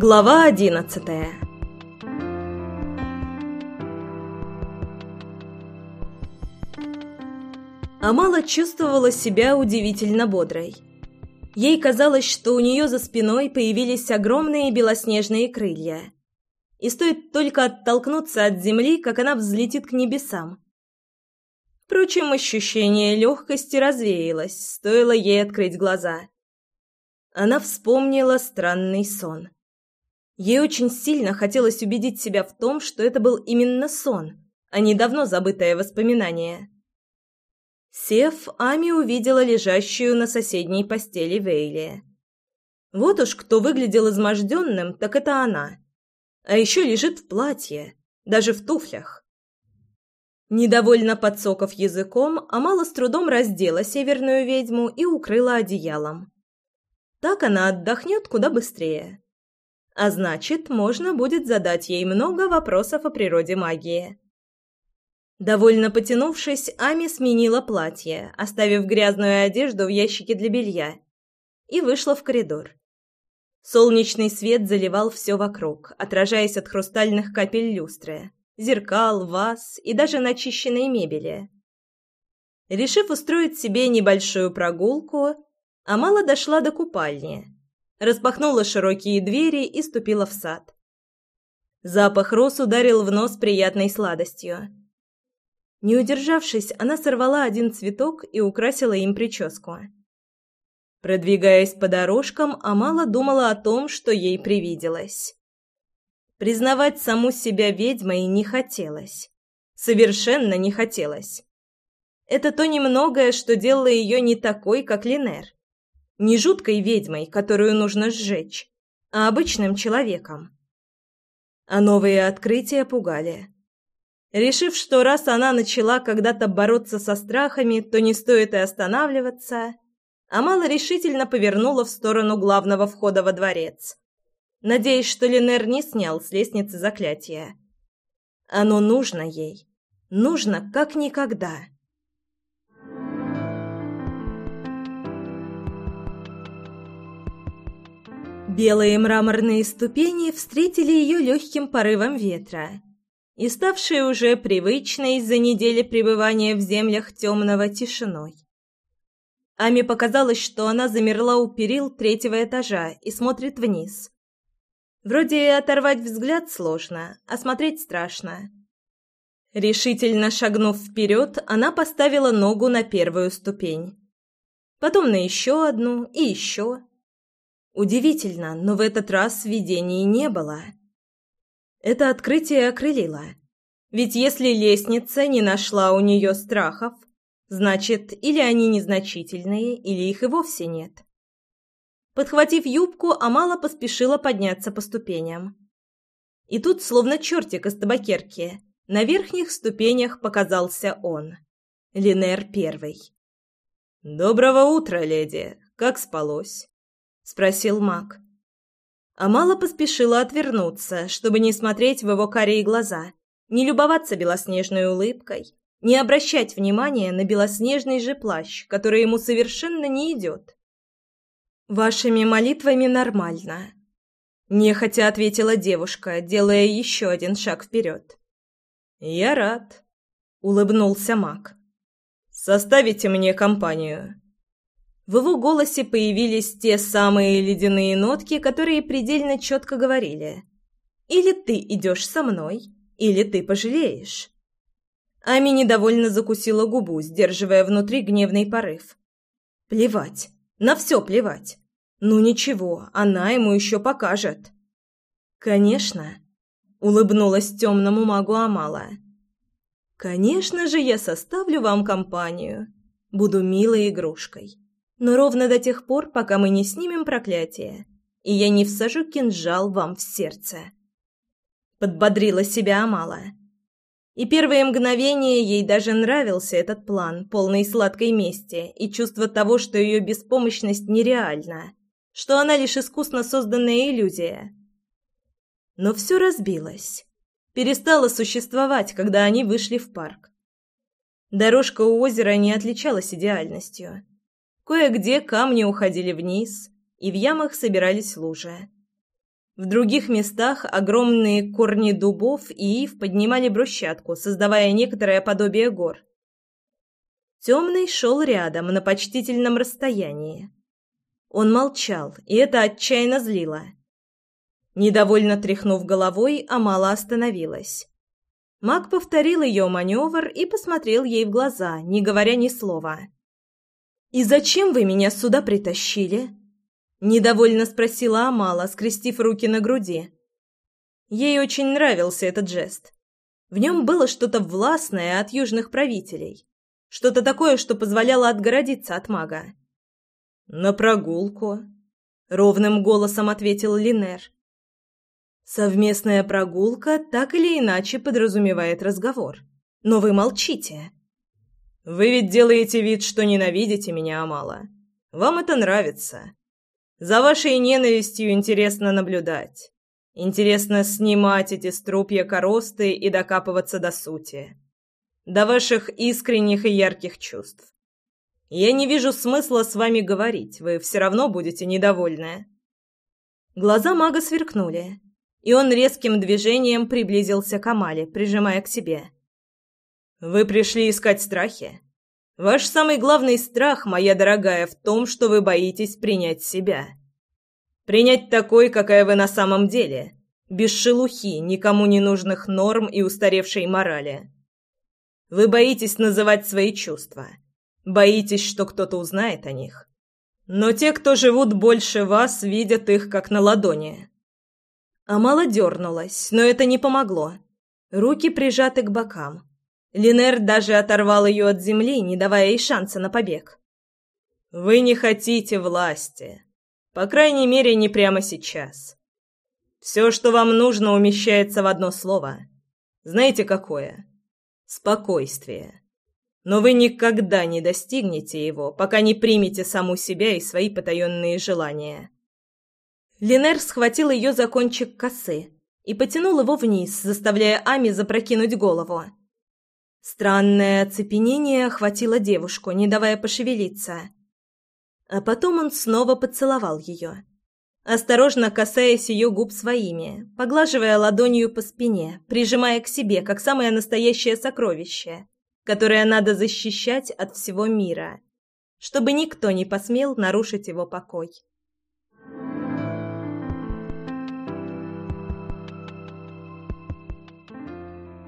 Глава одиннадцатая Амала чувствовала себя удивительно бодрой. Ей казалось, что у нее за спиной появились огромные белоснежные крылья. И стоит только оттолкнуться от земли, как она взлетит к небесам. Впрочем, ощущение легкости развеялось, стоило ей открыть глаза. Она вспомнила странный сон. Ей очень сильно хотелось убедить себя в том, что это был именно сон, а не давно забытое воспоминание. Сев, Ами увидела лежащую на соседней постели Вейли. Вот уж кто выглядел изможденным, так это она. А еще лежит в платье, даже в туфлях. Недовольно подсоков языком, Амала с трудом раздела северную ведьму и укрыла одеялом. Так она отдохнет куда быстрее. А значит, можно будет задать ей много вопросов о природе магии. Довольно потянувшись, Ами сменила платье, оставив грязную одежду в ящике для белья, и вышла в коридор. Солнечный свет заливал все вокруг, отражаясь от хрустальных капель люстры, зеркал, ваз и даже начищенной мебели. Решив устроить себе небольшую прогулку, Амала дошла до купальни, распахнула широкие двери и ступила в сад. Запах роз ударил в нос приятной сладостью. Не удержавшись, она сорвала один цветок и украсила им прическу. Продвигаясь по дорожкам, Амала думала о том, что ей привиделось. Признавать саму себя ведьмой не хотелось. Совершенно не хотелось. Это то немногое, что делало ее не такой, как Линер. Не жуткой ведьмой, которую нужно сжечь, а обычным человеком. А новые открытия пугали. Решив, что раз она начала когда-то бороться со страхами, то не стоит и останавливаться, Амала решительно повернула в сторону главного входа во дворец, надеясь, что Линер не снял с лестницы заклятие. Оно нужно ей. Нужно как никогда. Белые мраморные ступени встретили ее легким порывом ветра, и ставшей уже привычной за недели пребывания в землях темного тишиной. Ами показалось, что она замерла у перил третьего этажа и смотрит вниз. Вроде оторвать взгляд сложно, а смотреть страшно. Решительно шагнув вперед, она поставила ногу на первую ступень. Потом на еще одну и еще. Удивительно, но в этот раз видений не было. Это открытие окрылило. Ведь если лестница не нашла у нее страхов, значит, или они незначительные, или их и вовсе нет. Подхватив юбку, Амала поспешила подняться по ступеням. И тут, словно чертик из табакерки, на верхних ступенях показался он, Линер Первый. «Доброго утра, леди! Как спалось?» — спросил маг. Амала поспешила отвернуться, чтобы не смотреть в его карие глаза, не любоваться белоснежной улыбкой, не обращать внимания на белоснежный же плащ, который ему совершенно не идет. «Вашими молитвами нормально», — нехотя ответила девушка, делая еще один шаг вперед. «Я рад», — улыбнулся маг. «Составите мне компанию». В его голосе появились те самые ледяные нотки, которые предельно четко говорили. «Или ты идешь со мной, или ты пожалеешь». Ами недовольно закусила губу, сдерживая внутри гневный порыв. «Плевать. На все плевать. Ну ничего, она ему еще покажет». «Конечно», — улыбнулась темному магу Амала. «Конечно же я составлю вам компанию. Буду милой игрушкой» но ровно до тех пор, пока мы не снимем проклятие, и я не всажу кинжал вам в сердце. Подбодрила себя Амала. И первые мгновения ей даже нравился этот план, полный сладкой мести, и чувство того, что ее беспомощность нереальна, что она лишь искусно созданная иллюзия. Но все разбилось. Перестало существовать, когда они вышли в парк. Дорожка у озера не отличалась идеальностью. Кое-где камни уходили вниз, и в ямах собирались лужи. В других местах огромные корни дубов и ив поднимали брусчатку, создавая некоторое подобие гор. Темный шел рядом, на почтительном расстоянии. Он молчал, и это отчаянно злило. Недовольно тряхнув головой, Амала остановилась. Маг повторил ее маневр и посмотрел ей в глаза, не говоря ни слова. «И зачем вы меня сюда притащили?» Недовольно спросила Амала, скрестив руки на груди. Ей очень нравился этот жест. В нем было что-то властное от южных правителей. Что-то такое, что позволяло отгородиться от мага. «На прогулку», — ровным голосом ответил Линер. «Совместная прогулка так или иначе подразумевает разговор. Но вы молчите». «Вы ведь делаете вид, что ненавидите меня, Амала. Вам это нравится. За вашей ненавистью интересно наблюдать. Интересно снимать эти струпья коросты и докапываться до сути. До ваших искренних и ярких чувств. Я не вижу смысла с вами говорить, вы все равно будете недовольны. Глаза мага сверкнули, и он резким движением приблизился к Амале, прижимая к себе. Вы пришли искать страхи? Ваш самый главный страх, моя дорогая, в том, что вы боитесь принять себя. Принять такой, какая вы на самом деле, без шелухи, никому не нужных норм и устаревшей морали. Вы боитесь называть свои чувства. Боитесь, что кто-то узнает о них. Но те, кто живут больше вас, видят их как на ладони. Амала дернулась, но это не помогло. Руки прижаты к бокам. Линер даже оторвал ее от земли, не давая ей шанса на побег. «Вы не хотите власти. По крайней мере, не прямо сейчас. Все, что вам нужно, умещается в одно слово. Знаете, какое? Спокойствие. Но вы никогда не достигнете его, пока не примете саму себя и свои потаенные желания». Линер схватил ее за кончик косы и потянул его вниз, заставляя Ами запрокинуть голову. Странное оцепенение охватило девушку, не давая пошевелиться. А потом он снова поцеловал ее, осторожно касаясь ее губ своими, поглаживая ладонью по спине, прижимая к себе, как самое настоящее сокровище, которое надо защищать от всего мира, чтобы никто не посмел нарушить его покой.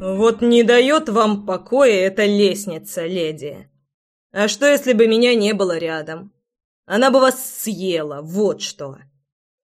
«Вот не дает вам покоя эта лестница, леди. А что, если бы меня не было рядом? Она бы вас съела, вот что!»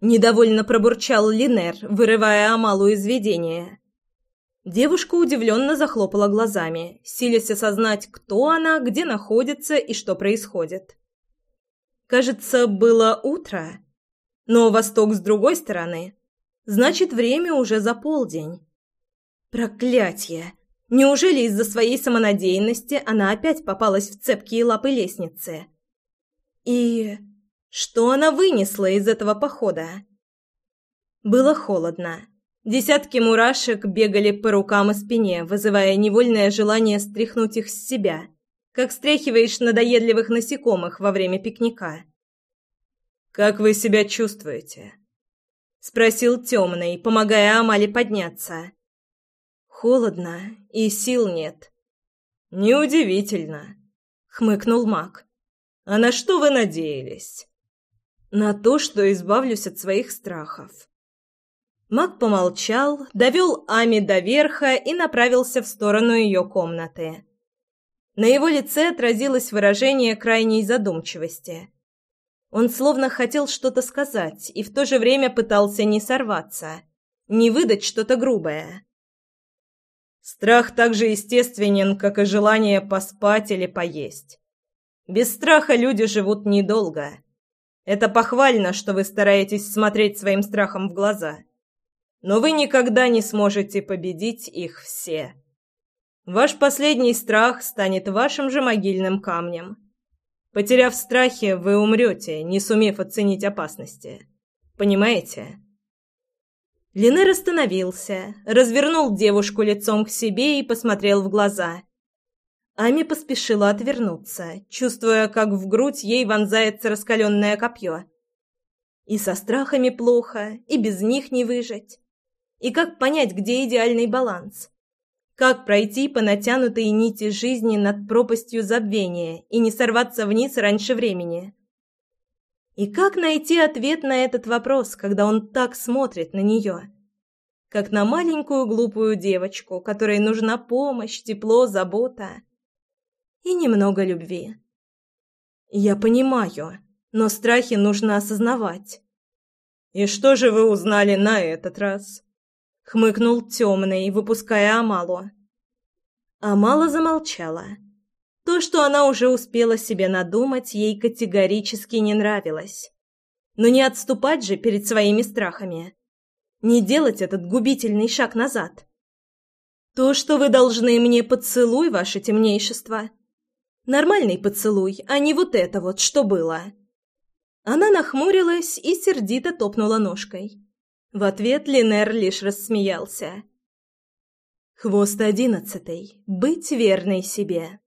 Недовольно пробурчал Линер, вырывая Амалу из видения. Девушка удивленно захлопала глазами, силясь осознать, кто она, где находится и что происходит. Кажется, было утро, но восток с другой стороны. Значит, время уже за полдень. Проклятье! Неужели из-за своей самонадеянности она опять попалась в цепкие лапы лестницы? И что она вынесла из этого похода? Было холодно. Десятки мурашек бегали по рукам и спине, вызывая невольное желание стряхнуть их с себя, как стряхиваешь надоедливых насекомых во время пикника. «Как вы себя чувствуете?» — спросил темный, помогая Амале подняться. Холодно, и сил нет. Неудивительно, хмыкнул Мак. А на что вы надеялись? На то, что избавлюсь от своих страхов. Мак помолчал, довел Ами до верха и направился в сторону ее комнаты. На его лице отразилось выражение крайней задумчивости. Он словно хотел что-то сказать и в то же время пытался не сорваться, не выдать что-то грубое. Страх так же естественен, как и желание поспать или поесть. Без страха люди живут недолго. Это похвально, что вы стараетесь смотреть своим страхом в глаза. Но вы никогда не сможете победить их все. Ваш последний страх станет вашим же могильным камнем. Потеряв страхи, вы умрете, не сумев оценить опасности. Понимаете? Линер остановился, развернул девушку лицом к себе и посмотрел в глаза. Ами поспешила отвернуться, чувствуя, как в грудь ей вонзается раскаленное копье. И со страхами плохо, и без них не выжить. И как понять, где идеальный баланс? Как пройти по натянутой нити жизни над пропастью забвения и не сорваться вниз раньше времени? И как найти ответ на этот вопрос, когда он так смотрит на нее? Как на маленькую глупую девочку, которой нужна помощь, тепло, забота и немного любви. Я понимаю, но страхи нужно осознавать. «И что же вы узнали на этот раз?» — хмыкнул темный, выпуская Амалу. Амала замолчала. То, что она уже успела себе надумать, ей категорически не нравилось. Но не отступать же перед своими страхами. Не делать этот губительный шаг назад. То, что вы должны мне поцелуй, ваше темнейшество. Нормальный поцелуй, а не вот это вот, что было. Она нахмурилась и сердито топнула ножкой. В ответ Линер лишь рассмеялся. Хвост одиннадцатый. Быть верной себе.